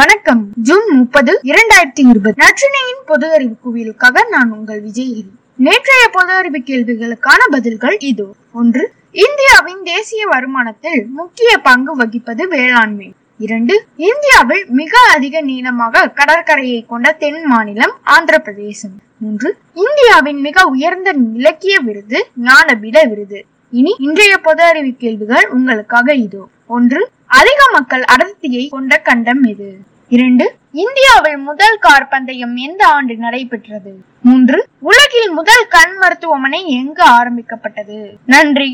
வணக்கம். ஜூன் முப்பது இரண்டாயிரத்தி இருபது. நற்றினையின் பொது அறிவு குவியலுக்காக நான் உங்கள் விஜயகிரி நேற்றைய பொது அறிவு கேள்விகளுக்கான பதில்கள் இதோ. ஒன்று இந்தியாவின் தேசிய வருமானத்தில் முக்கிய பங்கு வகிப்பது வேளாண்மை. இரண்டு இந்தியாவில் மிக அதிக நீளமாக கடற்கரையை கொண்ட தென் மாநிலம் ஆந்திர பிரதேசம் மூன்று இந்தியாவின் மிக உயர்ந்த இலக்கிய விருது ஞானபீட விருது. இனி இன்றைய பொது அறிவு கேள்விகள் உங்களுக்காக இதோ. ஒன்று அதிக மக்கள் அடர்த்தியை கொண்ட கண்டம் எது இரண்டு இந்தியாவில் முதல் கார் பந்தயம் எந்த ஆண்டு நடைபெற்றது? மூன்று உலகில் முதல் கண் மருத்துவமனை எங்கு ஆரம்பிக்கப்பட்டது? நன்றி.